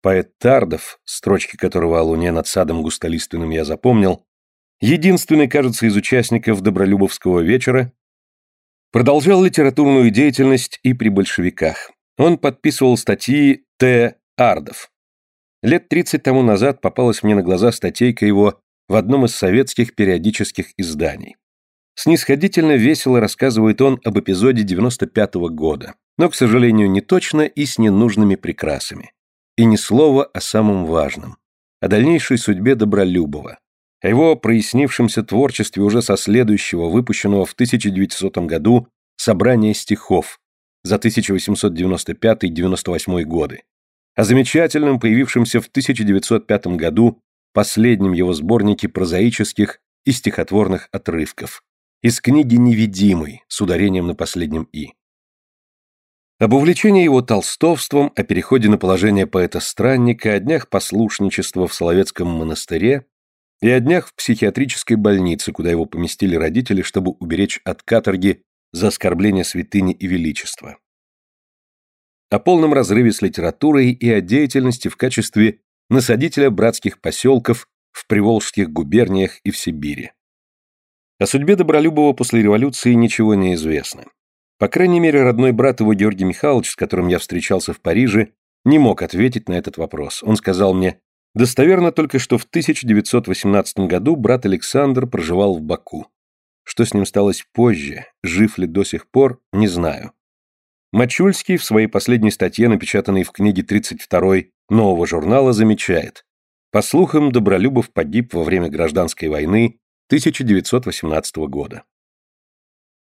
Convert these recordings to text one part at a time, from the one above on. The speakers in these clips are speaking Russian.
Поэт Тардов, строчки которого о луне над садом густолиственным я запомнил, единственный, кажется, из участников Добролюбовского вечера, продолжал литературную деятельность и при большевиках. Он подписывал статьи Т. Ардов. Лет 30 тому назад попалась мне на глаза статейка его в одном из советских периодических изданий. Снисходительно весело рассказывает он об эпизоде 95 -го года, но, к сожалению, не точно и с ненужными прикрасами. И ни слова о самом важном, о дальнейшей судьбе Добролюбова, о его прояснившемся творчестве уже со следующего, выпущенного в 1900 году, собрания стихов за 1895-98 годы, о замечательном, появившемся в 1905 году, последнем его сборнике прозаических и стихотворных отрывков, из книги «Невидимый» с ударением на последнем «и». Об увлечении его толстовством, о переходе на положение поэта-странника, о днях послушничества в Соловецком монастыре и о днях в психиатрической больнице, куда его поместили родители, чтобы уберечь от каторги за оскорбление святыни и величества. О полном разрыве с литературой и о деятельности в качестве насадителя братских поселков в Приволжских губерниях и в Сибири. О судьбе Добролюбова после революции ничего не известно. По крайней мере, родной брат его Георгий Михайлович, с которым я встречался в Париже, не мог ответить на этот вопрос. Он сказал мне, Достоверно только, что в 1918 году брат Александр проживал в Баку. Что с ним сталось позже, жив ли до сих пор, не знаю. Мачульский в своей последней статье, напечатанной в книге 32-й нового журнала, замечает. По слухам, Добролюбов погиб во время гражданской войны 1918 года.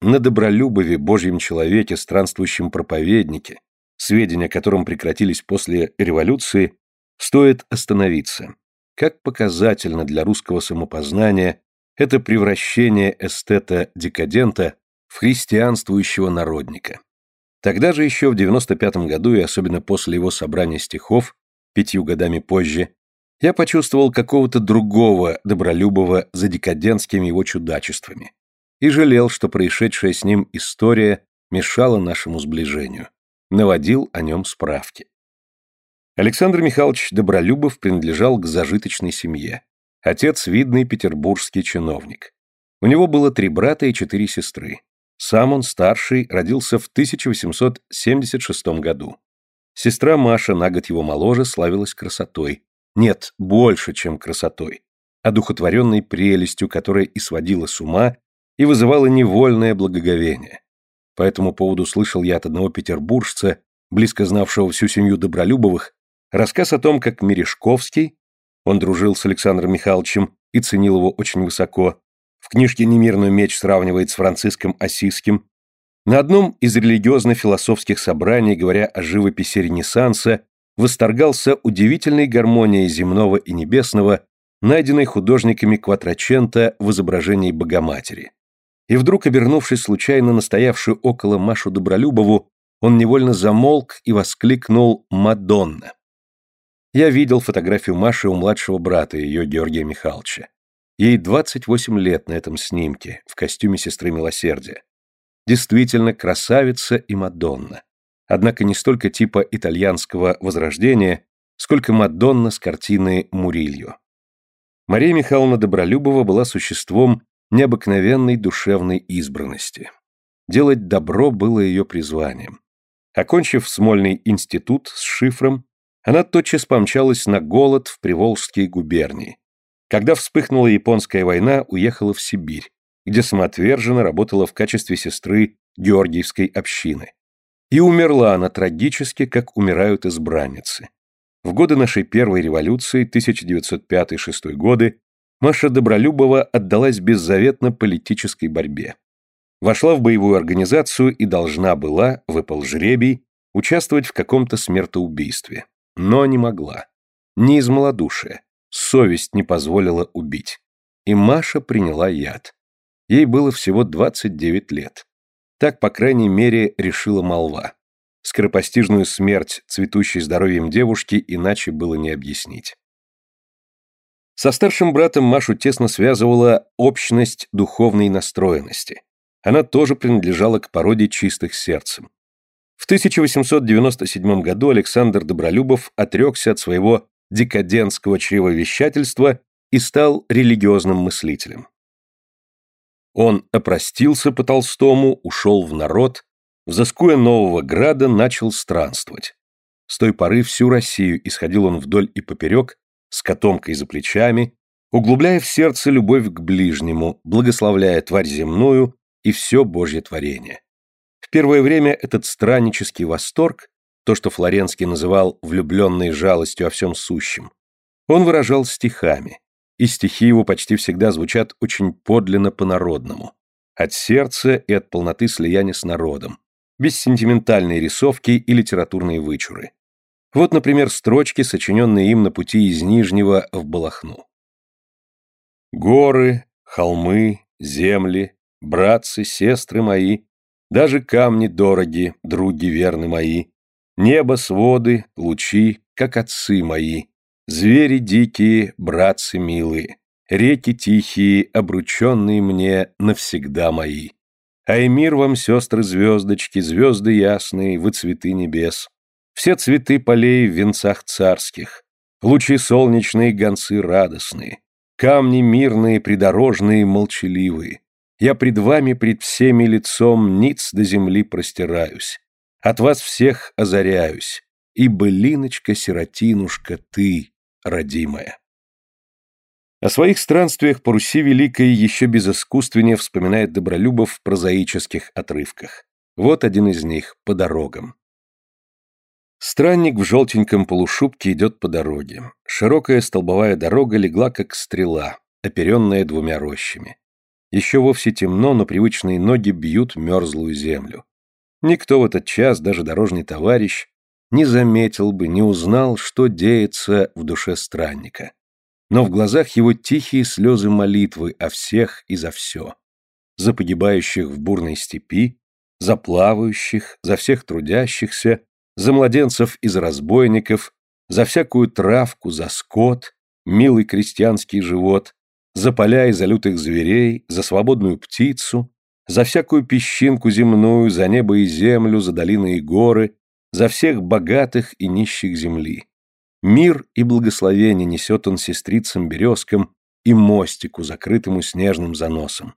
На Добролюбове, Божьем человеке, странствующем проповеднике, сведения о котором прекратились после революции, Стоит остановиться. Как показательно для русского самопознания это превращение эстета-декадента в христианствующего народника. Тогда же еще в 95 году и особенно после его собрания стихов, пятью годами позже, я почувствовал какого-то другого Добролюбова за декадентскими его чудачествами и жалел, что происшедшая с ним история мешала нашему сближению. Наводил о нем справки. Александр Михайлович Добролюбов принадлежал к зажиточной семье. Отец – видный петербургский чиновник. У него было три брата и четыре сестры. Сам он, старший, родился в 1876 году. Сестра Маша, на год его моложе, славилась красотой. Нет, больше, чем красотой. Одухотворенной прелестью, которая и сводила с ума, и вызывала невольное благоговение. По этому поводу слышал я от одного петербуржца, близко знавшего всю семью Добролюбовых, Рассказ о том, как Мережковский, он дружил с Александром Михайловичем и ценил его очень высоко, в книжке «Немирную меч» сравнивает с Франциском Осиским, на одном из религиозно-философских собраний, говоря о живописи Ренессанса, восторгался удивительной гармонией земного и небесного, найденной художниками Кватрачента в изображении Богоматери. И вдруг, обернувшись случайно настоявшую около Машу Добролюбову, он невольно замолк и воскликнул «Мадонна». Я видел фотографию Маши у младшего брата ее, Георгия Михайловича. Ей 28 лет на этом снимке, в костюме сестры Милосердия. Действительно красавица и Мадонна. Однако не столько типа итальянского возрождения, сколько Мадонна с картины Мурильо. Мария Михайловна Добролюбова была существом необыкновенной душевной избранности. Делать добро было ее призванием. Окончив Смольный институт с шифром, она тотчас помчалась на голод в Приволжские губернии. Когда вспыхнула японская война, уехала в Сибирь, где самоотверженно работала в качестве сестры Георгиевской общины. И умерла она трагически, как умирают избранницы. В годы нашей первой революции, 1905-1906 годы, Маша Добролюбова отдалась беззаветно политической борьбе. Вошла в боевую организацию и должна была, выпал жребий, участвовать в каком-то смертоубийстве но не могла. Не из малодушия. Совесть не позволила убить. И Маша приняла яд. Ей было всего 29 лет. Так, по крайней мере, решила молва. Скоропостижную смерть, цветущей здоровьем девушки, иначе было не объяснить. Со старшим братом Машу тесно связывала общность духовной настроенности. Она тоже принадлежала к породе чистых сердцем. В 1897 году Александр Добролюбов отрекся от своего декадентского чревовещательства и стал религиозным мыслителем. Он опростился по Толстому, ушел в народ, взыскуя Нового Града, начал странствовать. С той поры всю Россию исходил он вдоль и поперек, с котомкой за плечами, углубляя в сердце любовь к ближнему, благословляя тварь земную и все Божье творение. В первое время этот страннический восторг, то, что Флоренский называл влюбленной жалостью о всем сущем, он выражал стихами, и стихи его почти всегда звучат очень подлинно по-народному, от сердца и от полноты слияния с народом, без сентиментальной рисовки и литературной вычуры. Вот, например, строчки, сочиненные им на пути из Нижнего в Балахну. «Горы, холмы, земли, братцы, сестры мои, даже камни дороги, други верны мои, небо, своды, лучи, как отцы мои, звери дикие, братцы милые, реки тихие, обрученные мне навсегда мои. Ай, мир вам, сестры звездочки, звезды ясные, вы цветы небес, все цветы полей в венцах царских, лучи солнечные, гонцы радостные, камни мирные, придорожные, молчаливые. Я пред вами, пред всеми лицом, ниц до земли простираюсь. От вас всех озаряюсь, и былиночка-сиротинушка ты, родимая. О своих странствиях по Руси Великой еще безыскусственнее вспоминает Добролюбов в прозаических отрывках. Вот один из них, по дорогам. Странник в желтеньком полушубке идет по дороге. Широкая столбовая дорога легла как стрела, оперенная двумя рощами. Еще вовсе темно, но привычные ноги бьют мерзлую землю. Никто в этот час, даже дорожный товарищ, не заметил бы, не узнал, что деется в душе странника. Но в глазах его тихие слезы молитвы о всех и за все. За погибающих в бурной степи, за плавающих, за всех трудящихся, за младенцев из разбойников, за всякую травку, за скот, милый крестьянский живот, за поля и за лютых зверей, за свободную птицу, за всякую песчинку земную, за небо и землю, за долины и горы, за всех богатых и нищих земли. Мир и благословение несет он сестрицам-березкам и мостику, закрытому снежным заносом.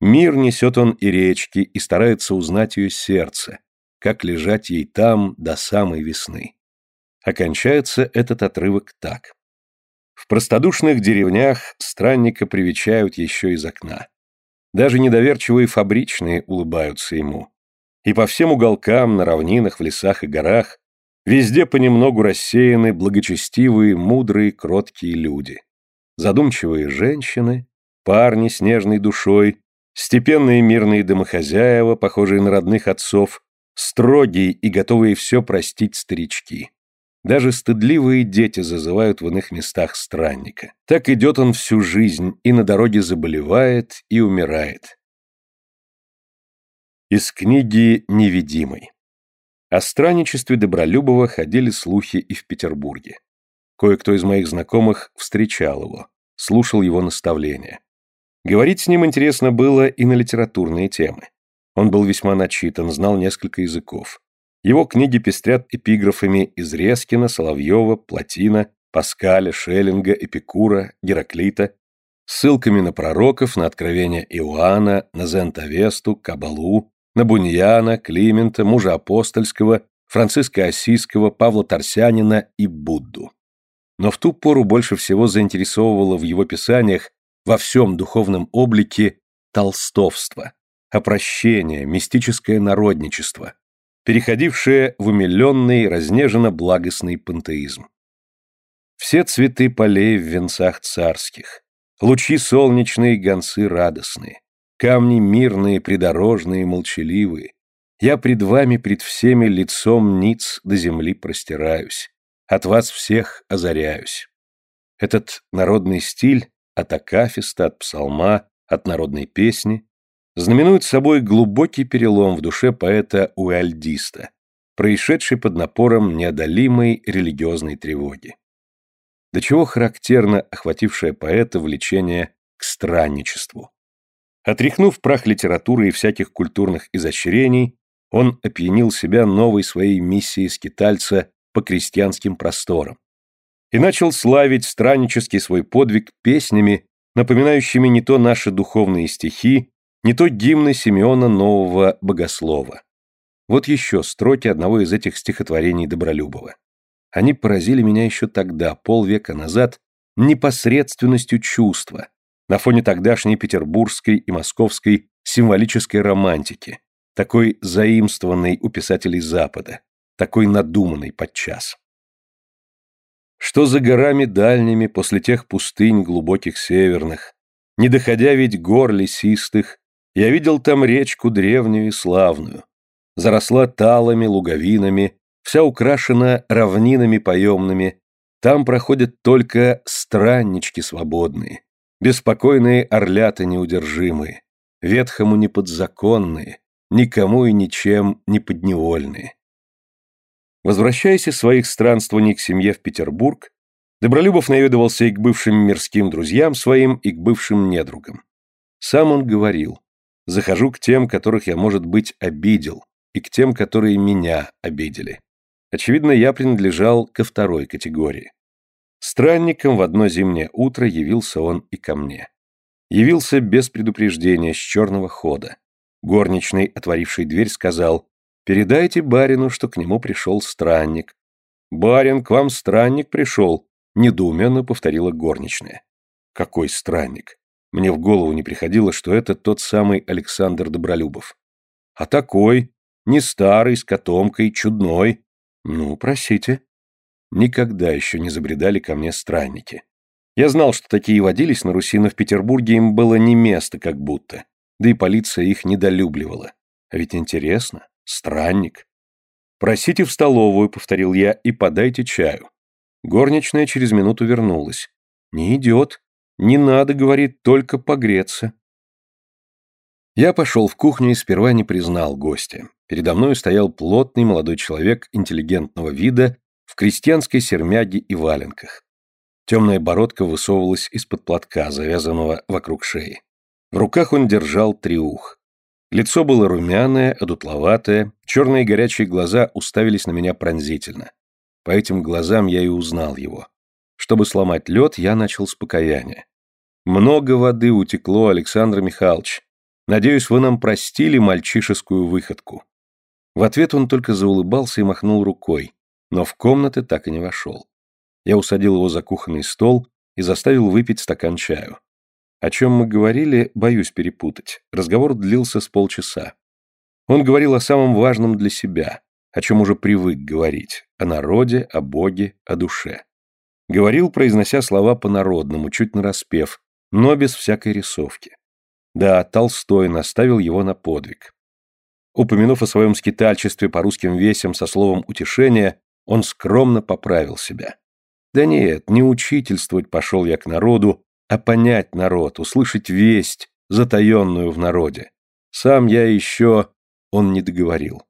Мир несет он и речки, и старается узнать ее сердце, как лежать ей там до самой весны. Окончается этот отрывок так. В простодушных деревнях странника привечают еще из окна. Даже недоверчивые фабричные улыбаются ему. И по всем уголкам, на равнинах, в лесах и горах, везде понемногу рассеяны благочестивые, мудрые, кроткие люди. Задумчивые женщины, парни с нежной душой, степенные мирные домохозяева, похожие на родных отцов, Строгие и готовые все простить старички. Даже стыдливые дети зазывают в иных местах странника. Так идет он всю жизнь и на дороге заболевает и умирает. Из книги «Невидимый». О странничестве Добролюбова ходили слухи и в Петербурге. Кое-кто из моих знакомых встречал его, слушал его наставления. Говорить с ним интересно было и на литературные темы. Он был весьма начитан, знал несколько языков. Его книги пестрят эпиграфами из Резкина, Соловьева, Платина, Паскаля, Шеллинга, Эпикура, Гераклита, ссылками на пророков, на откровения Иоанна, на Зентавесту, Кабалу, на Буньяна, Климента, мужа апостольского, Франциска Осийского, Павла Тарсянина и Будду. Но в ту пору больше всего заинтересовывало в его писаниях во всем духовном облике толстовство, опрощение, мистическое народничество, переходившее в умиленный, разнеженно-благостный пантеизм. Все цветы полей в венцах царских, лучи солнечные, гонцы радостные, камни мирные, придорожные, молчаливые. Я пред вами, пред всеми лицом ниц до земли простираюсь, от вас всех озаряюсь. Этот народный стиль от акафиста, от псалма, от народной песни знаменует собой глубокий перелом в душе поэта-уэльдиста, происшедший под напором неодолимой религиозной тревоги. До чего характерно охватившее поэта влечение к странничеству. Отряхнув прах литературы и всяких культурных изощрений, Он опьянил себя новой своей миссией скитальца по крестьянским просторам и начал славить страннический свой подвиг песнями, напоминающими не то наши духовные стихи, не то гимны Симеона Нового Богослова. Вот еще строки одного из этих стихотворений Добролюбова. Они поразили меня еще тогда, полвека назад, непосредственностью чувства, на фоне тогдашней петербургской и московской символической романтики, такой заимствованной у писателей Запада, такой надуманной подчас. Что за горами дальними после тех пустынь глубоких северных, не доходя ведь гор лесистых, я видел там речку древнюю и славную, заросла талами, луговинами, вся украшена равнинами поемными, там проходят только страннички свободные, беспокойные орлята неудержимые, ветхому неподзаконные, никому и ничем не подневольные. Возвращаясь из своих странствований к семье в Петербург, Добролюбов наведывался и к бывшим мирским друзьям своим, и к бывшим недругам. Сам он говорил, захожу к тем, которых я, может быть, обидел, и к тем, которые меня обидели. Очевидно, я принадлежал ко второй категории. Странником в одно зимнее утро явился он и ко мне. Явился без предупреждения, с черного хода. Горничный, отворивший дверь, сказал, Передайте барину, что к нему пришел странник. Барин, к вам странник пришел, недоуменно повторила горничная. Какой странник? Мне в голову не приходило, что это тот самый Александр Добролюбов. А такой, не старый, с котомкой, чудной. Ну, просите. Никогда еще не забредали ко мне странники. Я знал, что такие водились на Руси, но в Петербурге им было не место как будто. Да и полиция их недолюбливала. А ведь интересно. Странник. «Просите в столовую», — повторил я, — «и подайте чаю». Горничная через минуту вернулась. «Не идет. Не надо, — говорит, — только погреться». Я пошел в кухню и сперва не признал гостя. Передо мной стоял плотный молодой человек интеллигентного вида в крестьянской сермяге и валенках. Темная бородка высовывалась из-под платка, завязанного вокруг шеи. В руках он держал триух. Лицо было румяное, одутловатое, черные горячие глаза уставились на меня пронзительно. По этим глазам я и узнал его. Чтобы сломать лед, я начал с покаяния. Много воды утекло, Александр Михайлович. Надеюсь, вы нам простили мальчишескую выходку. В ответ он только заулыбался и махнул рукой, но в комнаты так и не вошел. Я усадил его за кухонный стол и заставил выпить стакан чаю. О чем мы говорили, боюсь перепутать. Разговор длился с полчаса. Он говорил о самом важном для себя, о чем уже привык говорить, о народе, о Боге, о душе. Говорил, произнося слова по-народному, чуть нараспев, но без всякой рисовки. Да, Толстой наставил его на подвиг. Упомянув о своем скитальчестве по русским весям со словом «утешение», он скромно поправил себя. Да нет, не учительствовать пошел я к народу, а понять народ, услышать весть, затаенную в народе. Сам я еще... Он не договорил.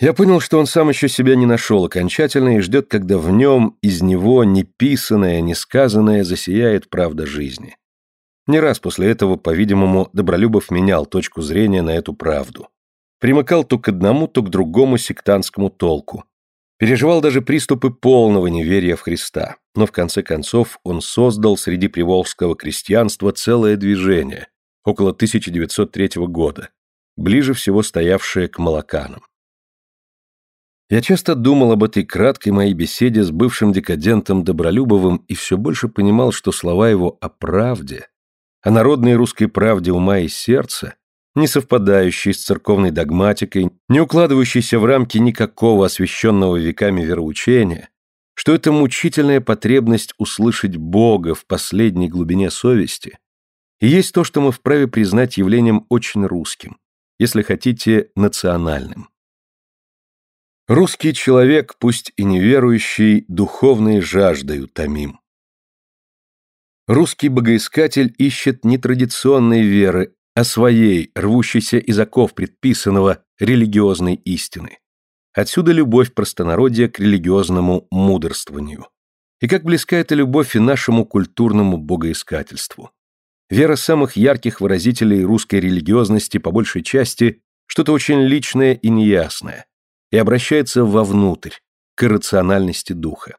Я понял, что он сам еще себя не нашел окончательно и ждет, когда в нем, из него, неписанное, несказанное засияет правда жизни. Не раз после этого, по-видимому, Добролюбов менял точку зрения на эту правду. Примыкал то к одному, то к другому сектантскому толку, Переживал даже приступы полного неверия в Христа, но в конце концов он создал среди приволжского крестьянства целое движение, около 1903 года, ближе всего стоявшее к молоканам. Я часто думал об этой краткой моей беседе с бывшим декадентом Добролюбовым и все больше понимал, что слова его о правде, о народной русской правде ума и сердца не совпадающий с церковной догматикой, не укладывающийся в рамки никакого освященного веками вероучения, что это мучительная потребность услышать Бога в последней глубине совести, и есть то, что мы вправе признать явлением очень русским, если хотите, национальным. Русский человек, пусть и неверующий, духовной жаждою томим. Русский богоискатель ищет не традиционной веры, а своей, рвущейся из оков предписанного религиозной истины. Отсюда любовь простонародья к религиозному мудрствованию. И как близка эта любовь и нашему культурному богоискательству. Вера самых ярких выразителей русской религиозности по большей части что-то очень личное и неясное, и обращается вовнутрь, к иррациональности духа.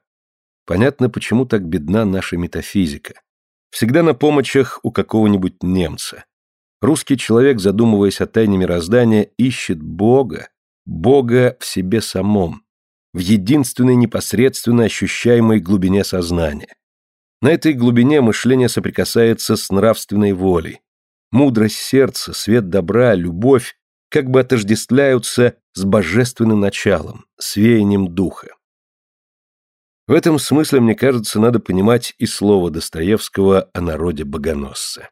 Понятно, почему так бедна наша метафизика. Всегда на помощах у какого-нибудь немца. Русский человек, задумываясь о тайне мироздания, ищет Бога, Бога в себе самом, в единственной непосредственно ощущаемой глубине сознания. На этой глубине мышление соприкасается с нравственной волей. Мудрость сердца, свет добра, любовь как бы отождествляются с божественным началом, с веянием духа. В этом смысле, мне кажется, надо понимать и слово Достоевского о народе богоносце.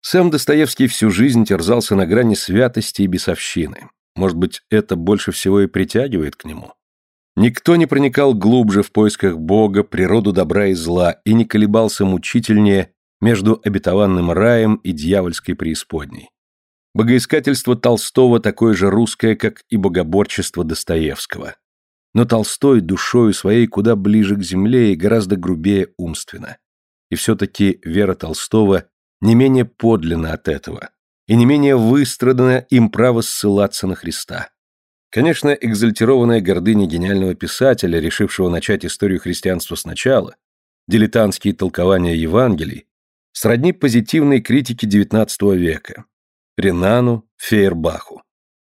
Сам Достоевский всю жизнь терзался на грани святости и бесовщины. Может быть, это больше всего и притягивает к нему. Никто не проникал глубже в поисках Бога, природу добра и зла, и не колебался мучительнее между обетованным раем и дьявольской преисподней. Богоискательство Толстого такое же русское, как и богоборчество Достоевского. Но Толстой душою своей куда ближе к земле и гораздо грубее умственно. И все-таки вера Толстого не менее подлинна от этого, и не менее выстрадано им право ссылаться на Христа. Конечно, экзальтированная гордыня гениального писателя, решившего начать историю христианства сначала, дилетантские толкования Евангелий, сродни позитивной критике XIX века, Ренану, Фейербаху.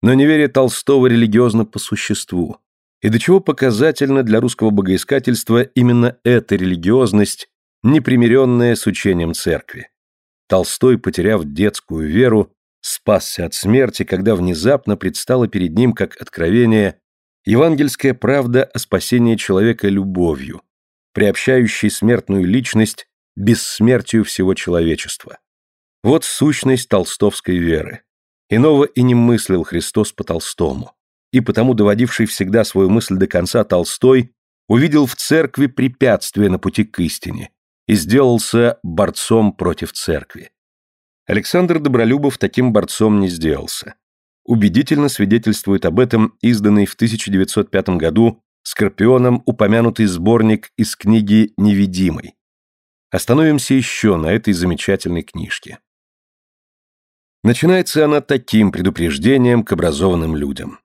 Но неверие Толстого религиозно по существу. И до чего показательно для русского богоискательства именно эта религиозность, непримиренная с учением церкви. Толстой, потеряв детскую веру, спасся от смерти, когда внезапно предстала перед ним как откровение евангельская правда о спасении человека любовью, приобщающей смертную личность бессмертию всего человечества. Вот сущность толстовской веры. Иного и не мыслил Христос по-толстому. И потому доводивший всегда свою мысль до конца Толстой увидел в церкви препятствие на пути к истине и сделался борцом против церкви. Александр Добролюбов таким борцом не сделался. Убедительно свидетельствует об этом изданный в 1905 году Скорпионом упомянутый сборник из книги «Невидимый». Остановимся еще на этой замечательной книжке. Начинается она таким предупреждением к образованным людям.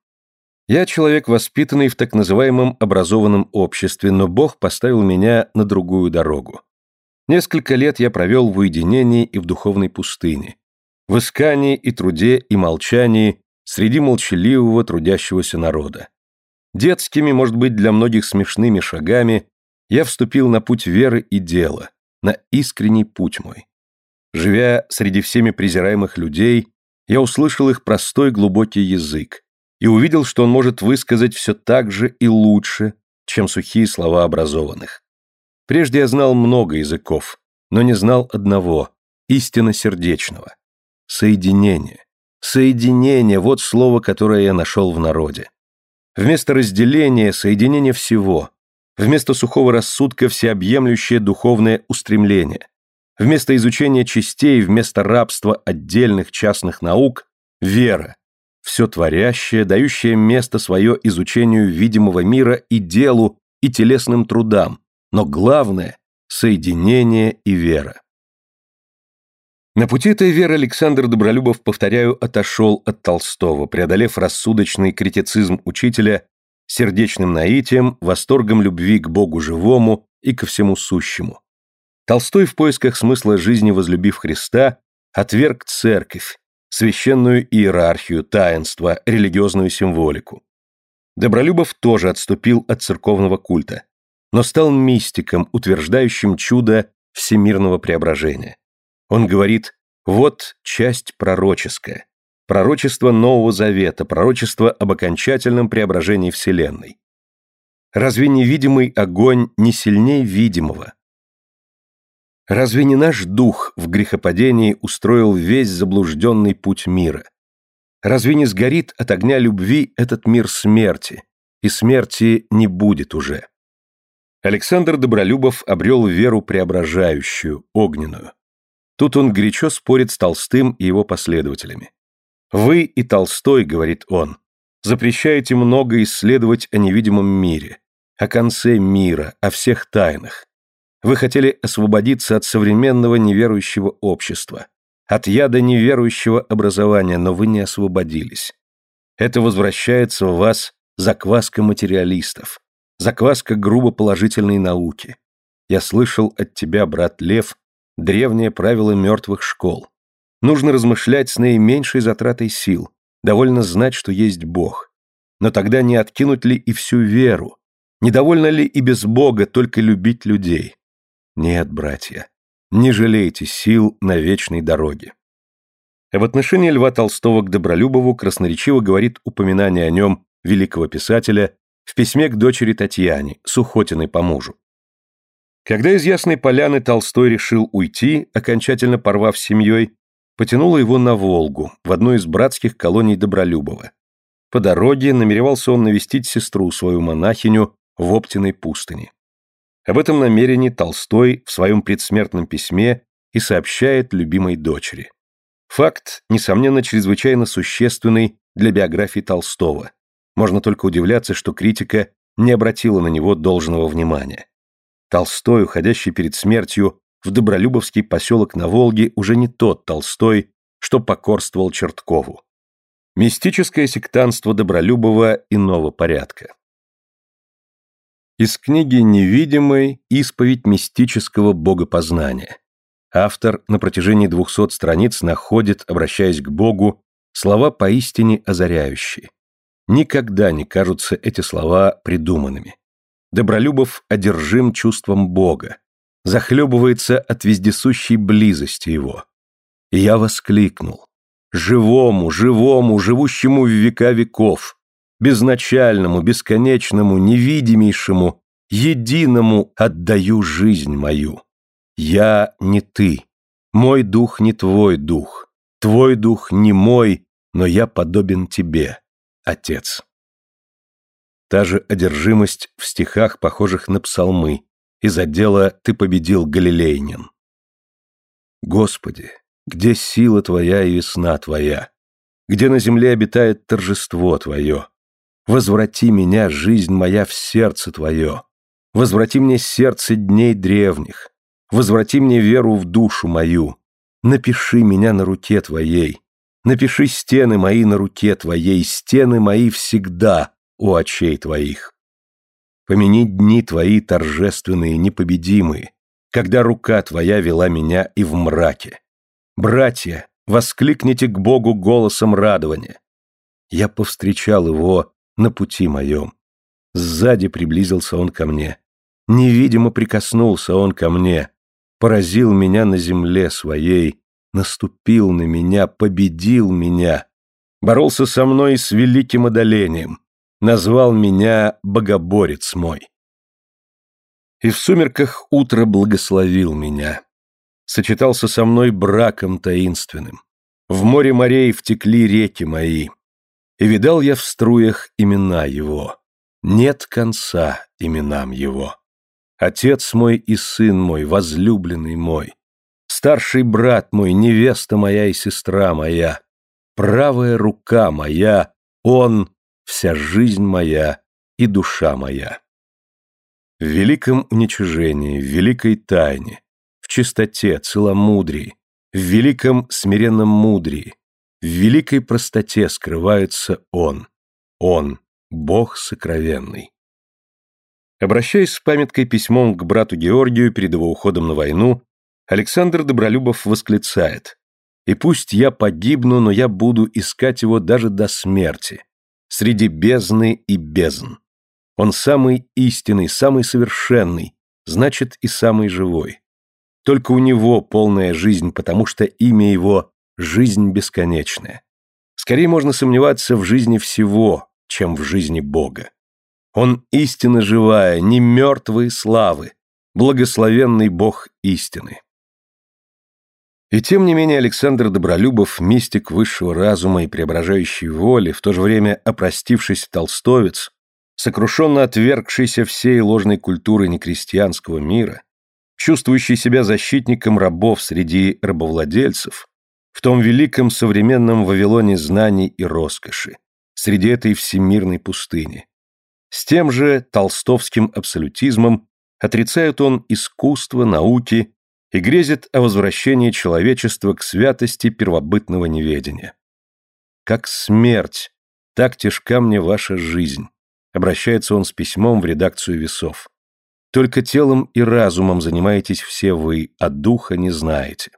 Я человек, воспитанный в так называемом образованном обществе, но Бог поставил меня на другую дорогу. Несколько лет я провел в уединении и в духовной пустыне, в искании и труде и молчании среди молчаливого трудящегося народа. Детскими, может быть, для многих смешными шагами я вступил на путь веры и дела, на искренний путь мой. Живя среди всеми презираемых людей, я услышал их простой глубокий язык и увидел, что он может высказать все так же и лучше, чем сухие слова образованных. Прежде я знал много языков, но не знал одного, истинно сердечного. Соединение. Соединение – вот слово, которое я нашел в народе. Вместо разделения – соединение всего. Вместо сухого рассудка – всеобъемлющее духовное устремление. Вместо изучения частей, вместо рабства отдельных частных наук – вера, все творящее, дающее место свое изучению видимого мира и делу, и телесным трудам, но главное – соединение и вера. На пути этой веры Александр Добролюбов, повторяю, отошел от Толстого, преодолев рассудочный критицизм учителя сердечным наитием, восторгом любви к Богу живому и ко всему сущему. Толстой в поисках смысла жизни, возлюбив Христа, отверг церковь, священную иерархию, таинство, религиозную символику. Добролюбов тоже отступил от церковного культа, но стал мистиком, утверждающим чудо всемирного преображения. Он говорит, вот часть пророческая, пророчество Нового Завета, пророчество об окончательном преображении Вселенной. Разве невидимый огонь не сильнее видимого? Разве не наш дух в грехопадении устроил весь заблужденный путь мира? Разве не сгорит от огня любви этот мир смерти, и смерти не будет уже? Александр Добролюбов обрел веру преображающую, огненную. Тут он горячо спорит с Толстым и его последователями. «Вы и Толстой, — говорит он, — запрещаете много исследовать о невидимом мире, о конце мира, о всех тайнах. Вы хотели освободиться от современного неверующего общества. от яда неверующего образования, но вы не освободились. Это возвращается в вас закваска материалистов, закваска грубо положительной науки. Я слышал от тебя, брат Лев, древнее правило мертвых школ. Нужно размышлять с наименьшей затратой сил, довольно знать, что есть Бог. Но тогда не откинуть ли и всю веру? Недовольно ли и без Бога только любить людей? Нет, братья, не жалейте сил на вечной дороге. В отношении Льва Толстого к Добролюбову красноречиво говорит упоминание о нем великого писателя в письме к дочери Татьяне, Сухотиной по мужу. Когда из Ясной Поляны Толстой решил уйти, окончательно порвав с семьей, потянуло его на Волгу, в одну из братских колоний Добролюбова. По дороге намеревался он навестить сестру, свою монахиню, в Оптиной пустыне. Об этом намерении Толстой в своем предсмертном письме и сообщает любимой дочери. Факт, несомненно, чрезвычайно существенный для биографии Толстого. Можно только удивляться, что критика не обратила на него должного внимания. Толстой, уходящий перед смертью в Добролюбовский поселок на Волге, уже не тот Толстой, что покорствовал Черткову. Мистическое сектанство Добролюбова иного порядка. Из книги «Невидимый. Исповедь мистического богопознания». Автор на протяжении двухсот страниц находит, обращаясь к Богу, слова поистине озаряющие. Никогда не кажутся эти слова придуманными. Добролюбов одержим чувством Бога, захлебывается от вездесущей близости его. И я воскликнул. Живому, живому, живущему в века веков, безначальному, бесконечному, невидимейшему, единому отдаю жизнь мою. Я не ты, мой дух не твой дух, твой дух не мой, но я подобен тебе, Отец. Та же одержимость в стихах, похожих на псалмы, из отдела «Ты победил, Галилейнин». Господи, где сила Твоя и весна Твоя? Где на земле обитает торжество Твое? Возврати меня, жизнь моя, в сердце Твое. Возврати мне сердце дней древних. Возврати мне веру в душу мою. Напиши меня на руке Твоей. Напиши стены мои на руке Твоей, стены мои всегда у очей Твоих. Помяни дни Твои торжественные, непобедимые, когда рука Твоя вела меня и в мраке. Братья, воскликните к Богу голосом радования. Я повстречал его на пути моем. Сзади приблизился он ко мне. Невидимо прикоснулся он ко мне. Поразил меня на земле своей, наступил на меня, победил меня. Боролся со мной с великим одолением. Назвал меня богоборец мой. И в сумерках утро благословил меня. Сочетался со мной браком таинственным. В море морей втекли реки мои и видал я в струях имена его. Нет конца именам его. Отец мой и сын мой, возлюбленный мой, старший брат мой, невеста моя и сестра моя, правая рука моя, он, вся жизнь моя и душа моя. В великом уничижении, в великой тайне, в чистоте, целомудрии, в великом смиренном мудрии, в великой простоте скрывается Он. Он, Бог сокровенный. Обращаясь с памяткой письмом к брату Георгию перед его уходом на войну, Александр Добролюбов восклицает «И пусть я погибну, но я буду искать его даже до смерти, среди бездны и бездн. Он самый истинный, самый совершенный, значит и самый живой. Только у него полная жизнь, потому что имя его жизнь бесконечная. Скорее можно сомневаться в жизни всего, чем в жизни Бога. Он истинно живая, не мертвые славы, благословенный Бог истины. И тем не менее Александр Добролюбов, мистик высшего разума и преображающей воли, в то же время опростившийся толстовец, сокрушенно отвергшийся всей ложной культуры некрестьянского мира, чувствующий себя защитником рабов среди рабовладельцев, в том великом современном Вавилоне знаний и роскоши, среди этой всемирной пустыни. С тем же толстовским абсолютизмом отрицает он искусство, науки и грезит о возвращении человечества к святости первобытного неведения. «Как смерть, так тяжка мне ваша жизнь», обращается он с письмом в редакцию «Весов». «Только телом и разумом занимаетесь все вы, а духа не знаете.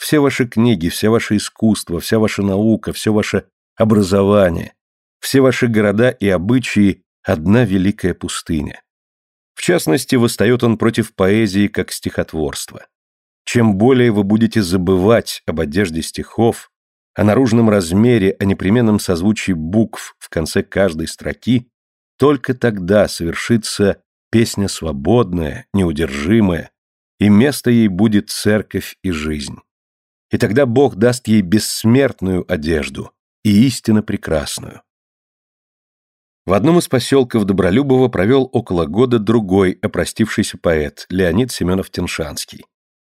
Все ваши книги, все ваше искусство, вся ваша наука, все ваше образование, все ваши города и обычаи – одна великая пустыня. В частности, восстает он против поэзии как стихотворства. Чем более вы будете забывать об одежде стихов, о наружном размере, о непременном созвучии букв в конце каждой строки, только тогда совершится песня свободная, неудержимая, и место ей будет церковь и жизнь. И тогда Бог даст ей бессмертную одежду и истинно прекрасную. В одном из поселков Добролюбово провел около года другой опростившийся поэт Леонид Семенов-Теншанский.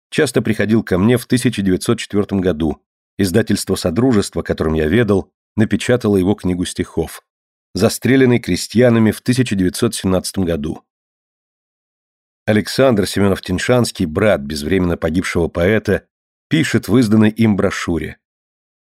Часто приходил ко мне в 1904 году. Издательство «Содружество», которым я ведал, напечатало его книгу стихов. Застреленный крестьянами в 1917 году. Александр Семенов-Теншанский, брат безвременно погибшего поэта, пишет в изданной им брошюре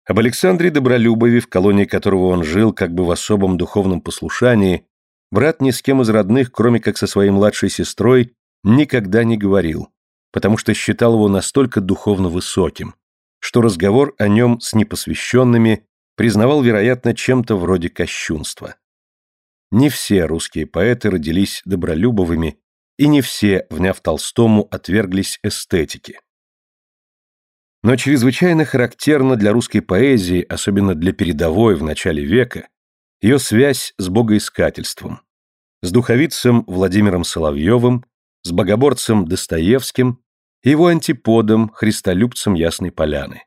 об Александре Добролюбове, в колонии которого он жил как бы в особом духовном послушании, брат ни с кем из родных, кроме как со своей младшей сестрой, никогда не говорил, потому что считал его настолько духовно высоким, что разговор о нем с непосвященными признавал, вероятно, чем-то вроде кощунства. Не все русские поэты родились добролюбовыми, и не все, вняв Толстому, отверглись эстетики. Но чрезвычайно характерна для русской поэзии, особенно для передовой в начале века, ее связь с богоискательством, с духовицем Владимиром Соловьевым, с богоборцем Достоевским и его антиподом, христолюбцем Ясной Поляны.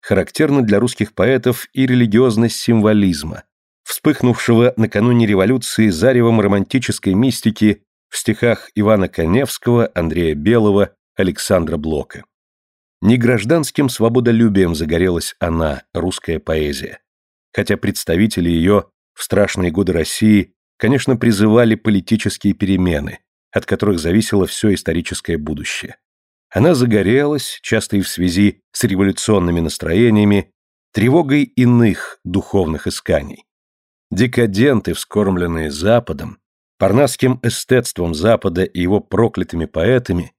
Характерна для русских поэтов и религиозность символизма, вспыхнувшего накануне революции заревом романтической мистики в стихах Ивана Коневского, Андрея Белого, Александра Блока. Не гражданским свободолюбием загорелась она, русская поэзия. Хотя представители ее в страшные годы России, конечно, призывали политические перемены, от которых зависело все историческое будущее. Она загорелась, часто и в связи с революционными настроениями, тревогой иных духовных исканий. Декаденты, вскормленные Западом, парнасским эстетством Запада и его проклятыми поэтами,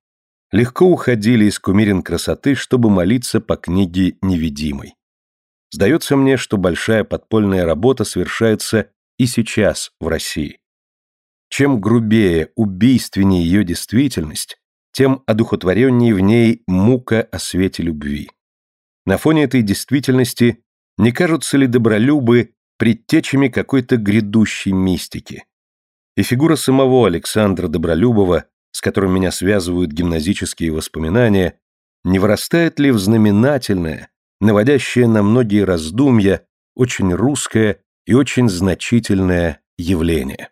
легко уходили из кумирин красоты, чтобы молиться по книге невидимой. Сдается мне, что большая подпольная работа совершается и сейчас в России. Чем грубее, убийственнее ее действительность, тем одухотвореннее в ней мука о свете любви. На фоне этой действительности не кажутся ли добролюбы предтечами какой-то грядущей мистики? И фигура самого Александра Добролюбова с которым меня связывают гимназические воспоминания, не вырастает ли в знаменательное, наводящее на многие раздумья, очень русское и очень значительное явление.